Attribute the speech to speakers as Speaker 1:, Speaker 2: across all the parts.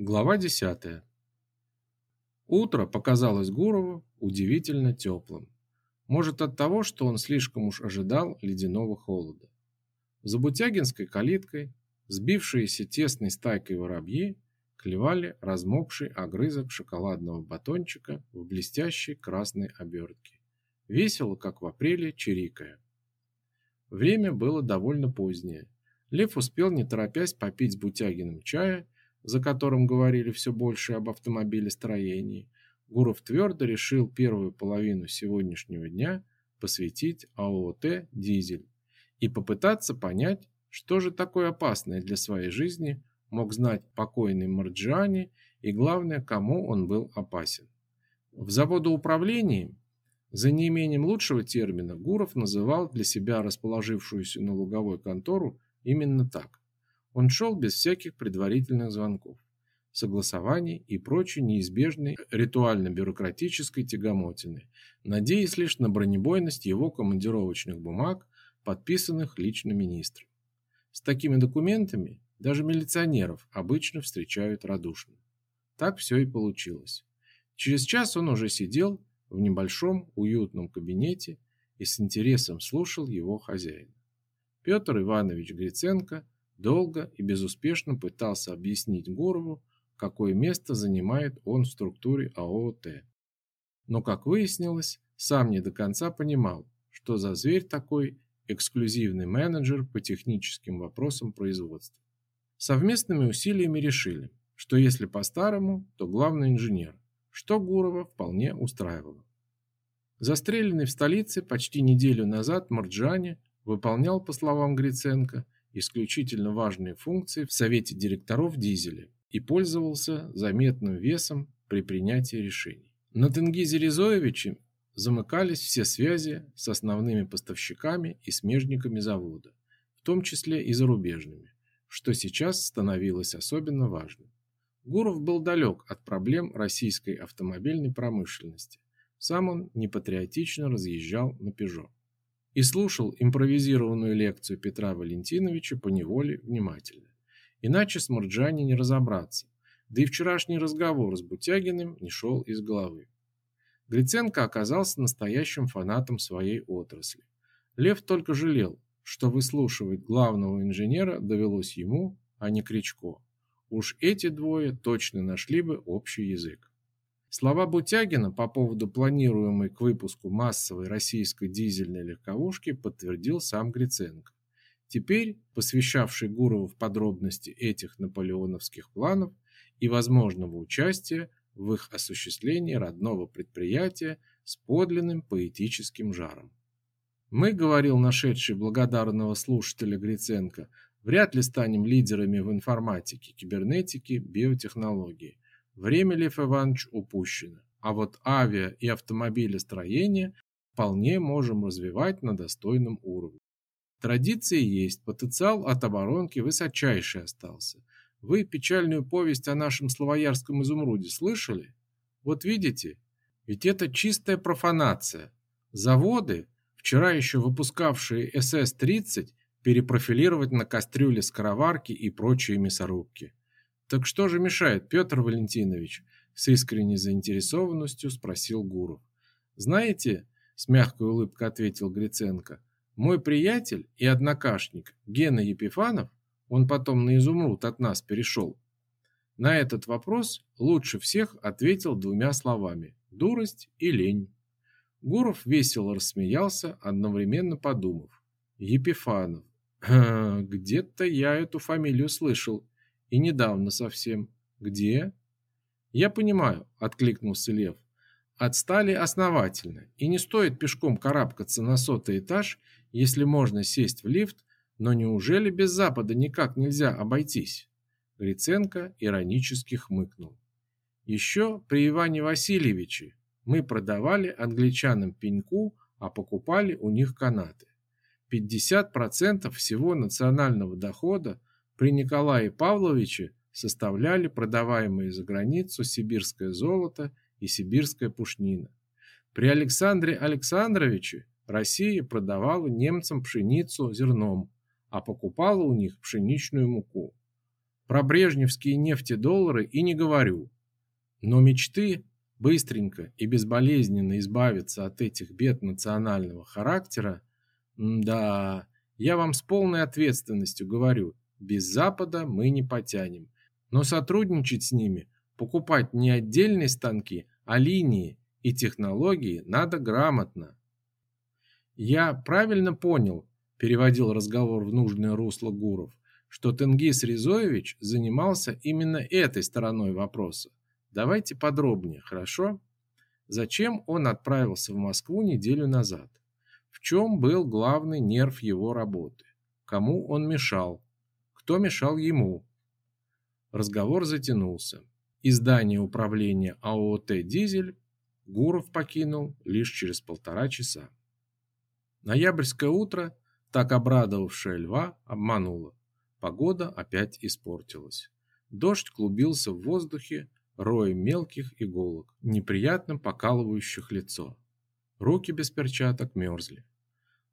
Speaker 1: Глава 10. Утро показалось Гурову удивительно теплым. Может от того, что он слишком уж ожидал ледяного холода. За Бутягинской калиткой, сбившиеся тесной стайкой воробьи, клевали размокший огрызок шоколадного батончика в блестящей красной обертке. Весело, как в апреле, чирикая. Время было довольно позднее. Лев успел, не торопясь, попить с Бутягиным чая за которым говорили все больше об автомобилестроении, Гуров твердо решил первую половину сегодняшнего дня посвятить АОТ «Дизель» и попытаться понять, что же такое опасное для своей жизни мог знать покойный Марджиани и, главное, кому он был опасен. В заводоуправлении, за неимением лучшего термина, Гуров называл для себя расположившуюся на луговой контору именно так. Он шел без всяких предварительных звонков, согласований и прочей неизбежной ритуально-бюрократической тягомотины, надеясь лишь на бронебойность его командировочных бумаг, подписанных лично министром. С такими документами даже милиционеров обычно встречают радушно. Так все и получилось. Через час он уже сидел в небольшом уютном кабинете и с интересом слушал его хозяина. Петр Иванович Гриценко – долго и безуспешно пытался объяснить Горову, какое место занимает он в структуре АОТ. Но, как выяснилось, сам не до конца понимал, что за зверь такой эксклюзивный менеджер по техническим вопросам производства. Совместными усилиями решили, что если по-старому, то главный инженер, что Гурова вполне устраивало. Застреленный в столице почти неделю назад Марджани выполнял, по словам Гриценко, исключительно важные функции в совете директоров Дизеля и пользовался заметным весом при принятии решений. На Тенгизе Резоевиче замыкались все связи с основными поставщиками и смежниками завода, в том числе и зарубежными, что сейчас становилось особенно важным. Гуров был далек от проблем российской автомобильной промышленности. Сам он непатриотично разъезжал на «Пежо» и слушал импровизированную лекцию Петра Валентиновича по неволе внимательно. Иначе с Мурджани не разобраться, да и вчерашний разговор с Бутягиным не шел из головы. Гриценко оказался настоящим фанатом своей отрасли. Лев только жалел, что выслушивать главного инженера довелось ему, а не Кричко. Уж эти двое точно нашли бы общий язык. Слова Бутягина по поводу планируемой к выпуску массовой российской дизельной легковушки подтвердил сам Гриценко. Теперь, посвящавший Гурову в подробности этих наполеоновских планов и возможного участия в их осуществлении родного предприятия с подлинным поэтическим жаром. Мы, говорил нашедший благодарного слушателя Гриценко, вряд ли станем лидерами в информатике, кибернетике, биотехнологии – Время, Лев Иванович, упущено. А вот авиа и автомобилестроение вполне можем развивать на достойном уровне. Традиции есть, потенциал от оборонки высочайший остался. Вы печальную повесть о нашем славоярском изумруде слышали? Вот видите, ведь это чистая профанация. Заводы, вчера еще выпускавшие СС-30, перепрофилировать на кастрюли скороварки и прочие мясорубки. Так что же мешает, Петр Валентинович? С искренней заинтересованностью спросил Гуров. Знаете, с мягкой улыбкой ответил Гриценко, мой приятель и однокашник Гена Епифанов, он потом на изумруд от нас перешел. На этот вопрос лучше всех ответил двумя словами: дурость и лень. Гуров весело рассмеялся, одновременно подумав: Епифанов. Где-то я эту фамилию слышал. И недавно совсем. Где? Я понимаю, откликнулся Лев. Отстали основательно, и не стоит пешком карабкаться на сотый этаж, если можно сесть в лифт, но неужели без Запада никак нельзя обойтись? Гриценко иронически хмыкнул. Еще при Иване Васильевиче мы продавали англичанам пеньку, а покупали у них канаты. 50% всего национального дохода при Николае Павловиче составляли продаваемые за границу сибирское золото и сибирская пушнина. При Александре Александровиче Россия продавала немцам пшеницу зерном, а покупала у них пшеничную муку. Про брежневские нефтедоллары и не говорю. Но мечты быстренько и безболезненно избавиться от этих бед национального характера, да, я вам с полной ответственностью говорю, без Запада мы не потянем. Но сотрудничать с ними, покупать не отдельные станки, а линии и технологии надо грамотно. Я правильно понял, переводил разговор в нужное русло Гуров, что Тенгиз Ризоевич занимался именно этой стороной вопроса. Давайте подробнее, хорошо? Зачем он отправился в Москву неделю назад? В чем был главный нерв его работы? Кому он мешал? Кто мешал ему? Разговор затянулся. Издание управления АОТ «Дизель» Гуров покинул лишь через полтора часа. Ноябрьское утро, так обрадовавшее льва, обмануло. Погода опять испортилась. Дождь клубился в воздухе роем мелких иголок, неприятно покалывающих лицо. Руки без перчаток мерзли.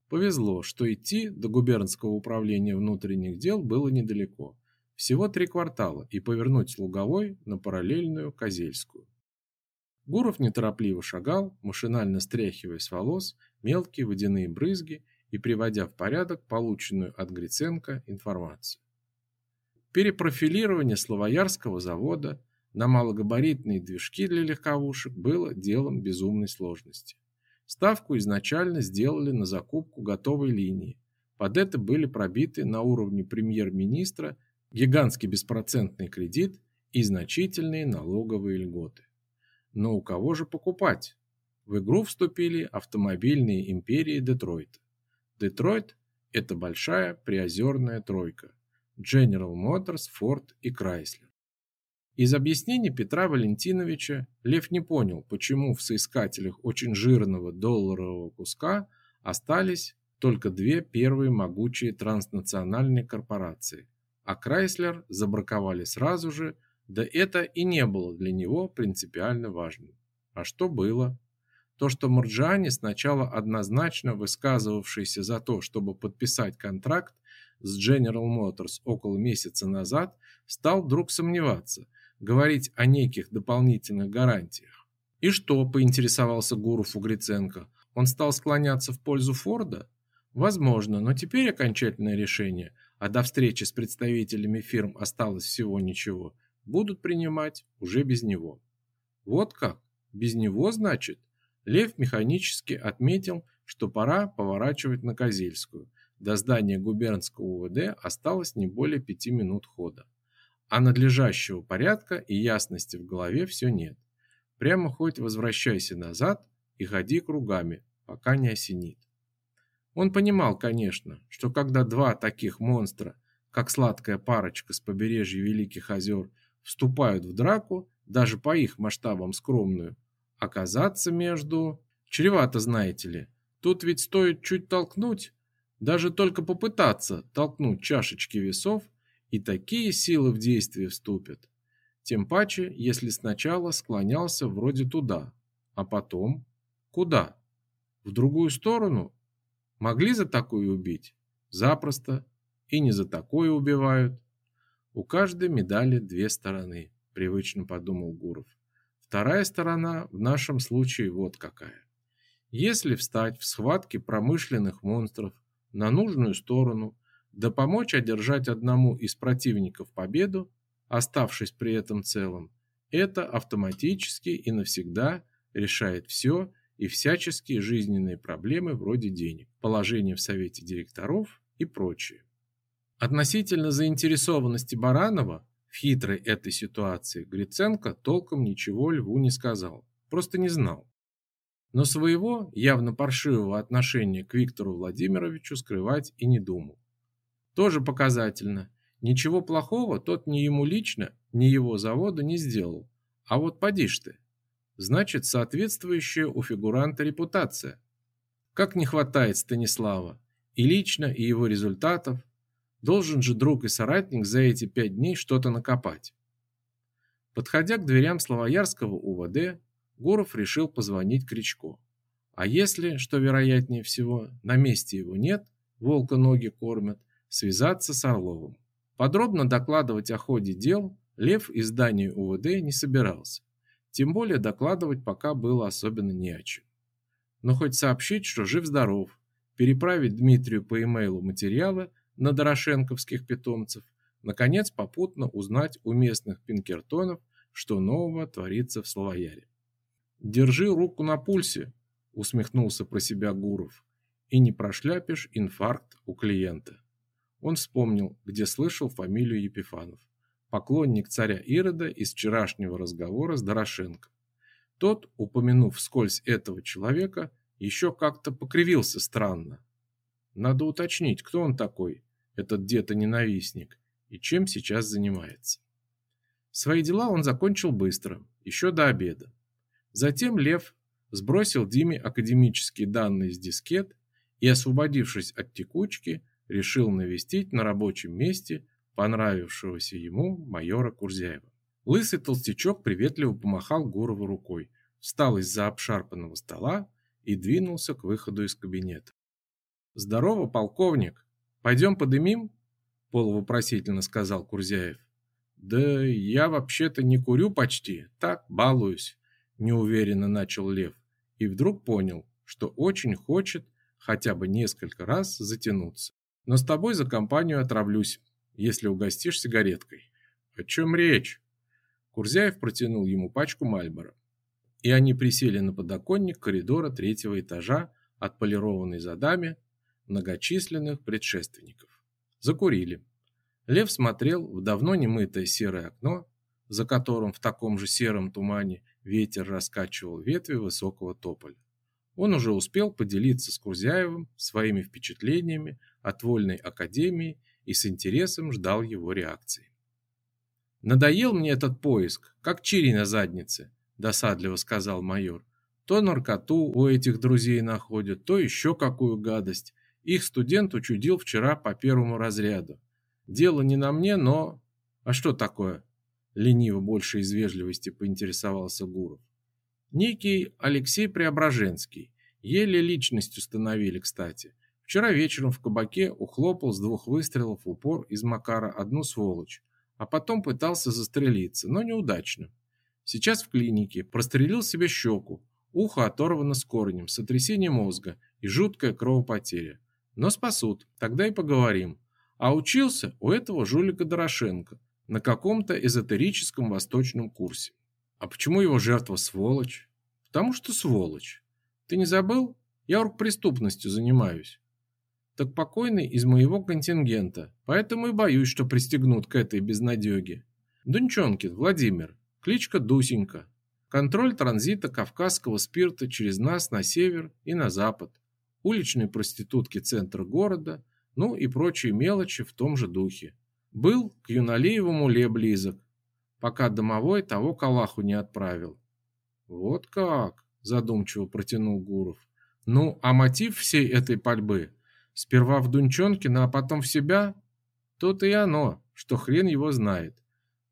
Speaker 1: Повезло, что идти до губернского управления внутренних дел было недалеко. Всего три квартала и повернуть Луговой на параллельную Козельскую. Гуров неторопливо шагал, машинально стряхивая с волос мелкие водяные брызги и приводя в порядок полученную от Гриценко информацию. Перепрофилирование Славоярского завода на малогабаритные движки для легковушек было делом безумной сложности. Ставку изначально сделали на закупку готовой линии. Под это были пробиты на уровне премьер-министра гигантский беспроцентный кредит и значительные налоговые льготы. Но у кого же покупать? В игру вступили автомобильные империи Детройта. Детройт – это большая приозерная тройка. General Motors, Ford и Chrysler. Из объяснений Петра Валентиновича Лев не понял, почему в соискателях очень жирного долларового куска остались только две первые могучие транснациональные корпорации, а Chrysler забраковали сразу же да это и не было для него принципиально важным. А что было? То, что Мурджани, сначала однозначно высказывавшийся за то, чтобы подписать контракт с General Motors около месяца назад, стал вдруг сомневаться, говорить о неких дополнительных гарантиях. И что, поинтересовался Гуров у он стал склоняться в пользу Форда? Возможно, но теперь окончательное решение, а до встречи с представителями фирм осталось всего ничего – будут принимать уже без него. Вот как? Без него, значит? Лев механически отметил, что пора поворачивать на Козельскую. До здания губернского УВД осталось не более пяти минут хода. А надлежащего порядка и ясности в голове все нет. Прямо хоть возвращайся назад и ходи кругами, пока не осенит. Он понимал, конечно, что когда два таких монстра, как сладкая парочка с побережья Великих озер – вступают в драку, даже по их масштабам скромную, оказаться между... Чревато, знаете ли. Тут ведь стоит чуть толкнуть, даже только попытаться толкнуть чашечки весов, и такие силы в действие вступят. Тем паче, если сначала склонялся вроде туда, а потом куда? В другую сторону? Могли за такое убить? Запросто. И не за такое убивают. У каждой медали две стороны, привычно подумал Гуров. Вторая сторона в нашем случае вот какая. Если встать в схватке промышленных монстров на нужную сторону, да помочь одержать одному из противников победу, оставшись при этом целым, это автоматически и навсегда решает все и всяческие жизненные проблемы вроде денег, положения в совете директоров и прочее. Относительно заинтересованности Баранова в хитрой этой ситуации Гриценко толком ничего Льву не сказал, просто не знал. Но своего явно паршивого отношения к Виктору Владимировичу скрывать и не думал. Тоже показательно. Ничего плохого тот ни ему лично, ни его заводу не сделал. А вот поди ж ты. Значит, соответствующая у фигуранта репутация. Как не хватает Станислава и лично, и его результатов, Должен же друг и соратник за эти пять дней что-то накопать. Подходя к дверям Славоярского УВД, Гуров решил позвонить Кричко. А если, что вероятнее всего, на месте его нет, волка ноги кормят, связаться с Орловым. Подробно докладывать о ходе дел Лев из здания УВД не собирался. Тем более докладывать пока было особенно не о чем. Но хоть сообщить, что жив-здоров, переправить Дмитрию по имейлу материалы на дорошенковских питомцев, наконец попутно узнать у местных пинкертонов, что нового творится в Славояре. «Держи руку на пульсе», — усмехнулся про себя Гуров, «и не прошляпишь инфаркт у клиента». Он вспомнил, где слышал фамилию Епифанов. Поклонник царя Ирода из вчерашнего разговора с Дорошенко. Тот, упомянув вскользь этого человека, еще как-то покривился странно. Надо уточнить, кто он такой, этот где-то-ненавистник, и чем сейчас занимается. Свои дела он закончил быстро, еще до обеда. Затем Лев сбросил Диме академические данные с дискет и, освободившись от текучки, решил навестить на рабочем месте понравившегося ему майора Курзяева. Лысый толстячок приветливо помахал Гурову рукой, встал из-за обшарпанного стола и двинулся к выходу из кабинета. «Здорово, полковник! Пойдем подымим?» – полувопросительно сказал Курзяев. «Да я вообще-то не курю почти, так балуюсь», – неуверенно начал Лев и вдруг понял, что очень хочет хотя бы несколько раз затянуться. «Но с тобой за компанию отравлюсь, если угостишь сигареткой». «О чем речь?» Курзяев протянул ему пачку Мальбора и они присели на подоконник коридора третьего этажа, отполированный задами многочисленных предшественников. Закурили. Лев смотрел в давно немытое серое окно, за которым в таком же сером тумане ветер раскачивал ветви высокого тополя. Он уже успел поделиться с Курзяевым своими впечатлениями от Вольной академии и с интересом ждал его реакции. Надоел мне этот поиск, как чири на заднице, досадливо сказал майор. То наркоту у этих друзей находят, то еще какую гадость. Их студент учудил вчера по первому разряду. Дело не на мне, но... А что такое? Лениво больше из вежливости поинтересовался Гуров. Некий Алексей Преображенский. Еле личность установили, кстати. Вчера вечером в кабаке ухлопал с двух выстрелов в упор из Макара одну сволочь, а потом пытался застрелиться, но неудачно. Сейчас в клинике, прострелил себе щеку, ухо оторвано с корнем, сотрясение мозга и жуткая кровопотеря. Но спасут, тогда и поговорим. А учился у этого жулика Дорошенко на каком-то эзотерическом восточном курсе. А почему его жертва сволочь? Потому что сволочь. Ты не забыл? Я оргпреступностью занимаюсь. Так покойный из моего контингента, поэтому и боюсь, что пристегнут к этой безнадеге. Дунчонкин Владимир, Кличка Дусенька. Контроль транзита кавказского спирта через нас на север и на запад. Уличные проститутки центра города, ну и прочие мелочи в том же духе. Был к Юналеевому ле близок, пока домовой того к Аллаху не отправил. Вот как, задумчиво протянул Гуров. Ну, а мотив всей этой пальбы? Сперва в Дунчонкина, а потом в себя? То и оно, что хрен его знает.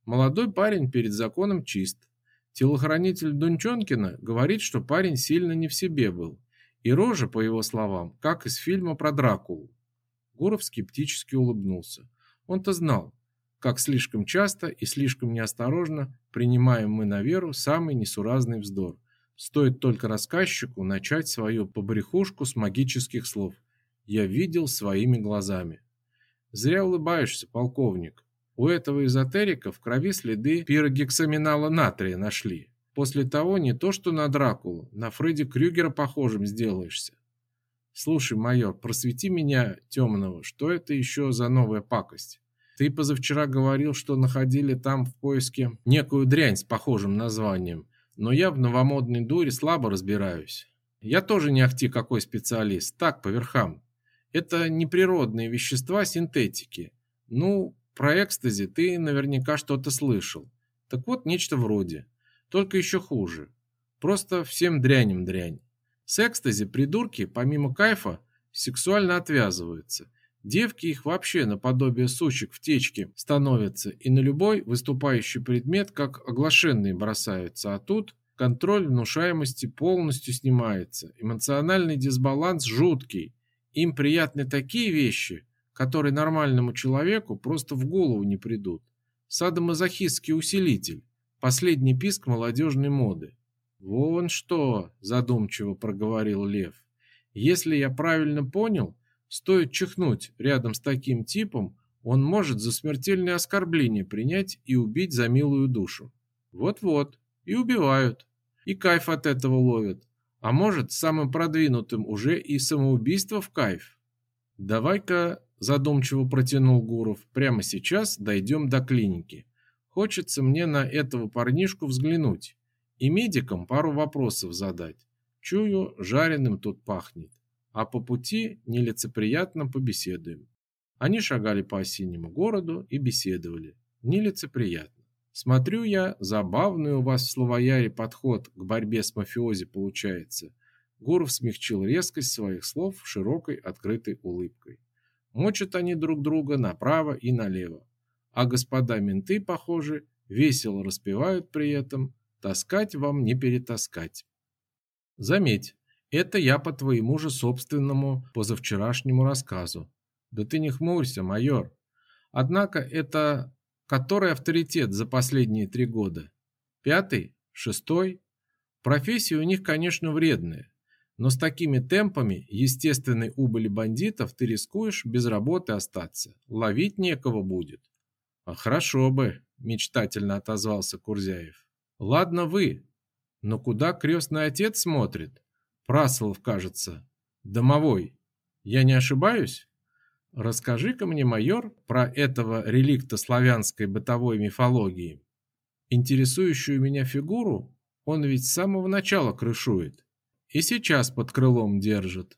Speaker 1: Молодой парень перед законом чист. Телохранитель Дунчонкина говорит, что парень сильно не в себе был. И рожа, по его словам, как из фильма про Дракулу. Гуров скептически улыбнулся. Он-то знал, как слишком часто и слишком неосторожно принимаем мы на веру самый несуразный вздор. Стоит только рассказчику начать свою побрехушку с магических слов. Я видел своими глазами. Зря улыбаешься, полковник. У этого эзотерика в крови следы пирогексаминала натрия нашли. После того не то что на Дракулу, на Фредди Крюгера похожим сделаешься. Слушай, майор, просвети меня, темного, что это еще за новая пакость? Ты позавчера говорил, что находили там в поиске некую дрянь с похожим названием, но я в новомодной дуре слабо разбираюсь. Я тоже не ахти какой специалист, так, по верхам. Это неприродные вещества синтетики. Ну, про экстази ты наверняка что-то слышал. Так вот, нечто вроде. Только еще хуже. Просто всем дрянем дрянь. С экстази придурки, помимо кайфа, сексуально отвязываются. Девки их вообще наподобие сучек в течке становятся и на любой выступающий предмет как оглашенные бросаются. А тут контроль внушаемости полностью снимается. Эмоциональный дисбаланс жуткий. Им приятны такие вещи, которые нормальному человеку просто в голову не придут. Садомазохистский усилитель, последний писк молодежной моды. Вон что, задумчиво проговорил Лев. Если я правильно понял, стоит чихнуть рядом с таким типом, он может за смертельное оскорбление принять и убить за милую душу. Вот-вот, и убивают. И кайф от этого ловят. А может, самым продвинутым уже и самоубийство в кайф. Давай-ка, задумчиво протянул Гуров, прямо сейчас дойдем до клиники. Хочется мне на этого парнишку взглянуть и медикам пару вопросов задать. Чую, жареным тут пахнет. А по пути нелицеприятно побеседуем. Они шагали по осеннему городу и беседовали. Нелицеприятно. Смотрю я, забавный у вас в Словояре подход к борьбе с мафиози получается. Гуров смягчил резкость своих слов широкой открытой улыбкой. Мочат они друг друга направо и налево. А господа менты, похоже, весело распевают при этом «таскать вам не перетаскать». Заметь, это я по твоему же собственному позавчерашнему рассказу. Да ты не хмурься, майор. Однако это который авторитет за последние три года? Пятый? Шестой? Профессия у них, конечно, вредная. Но с такими темпами естественной убыли бандитов ты рискуешь без работы остаться. Ловить некого будет. А хорошо бы, мечтательно отозвался Курзяев. Ладно вы, но куда крестный отец смотрит? Праслов, кажется. Домовой. Я не ошибаюсь? Расскажи-ка мне, майор, про этого реликта славянской бытовой мифологии. Интересующую меня фигуру он ведь с самого начала крышует. И сейчас под крылом держит.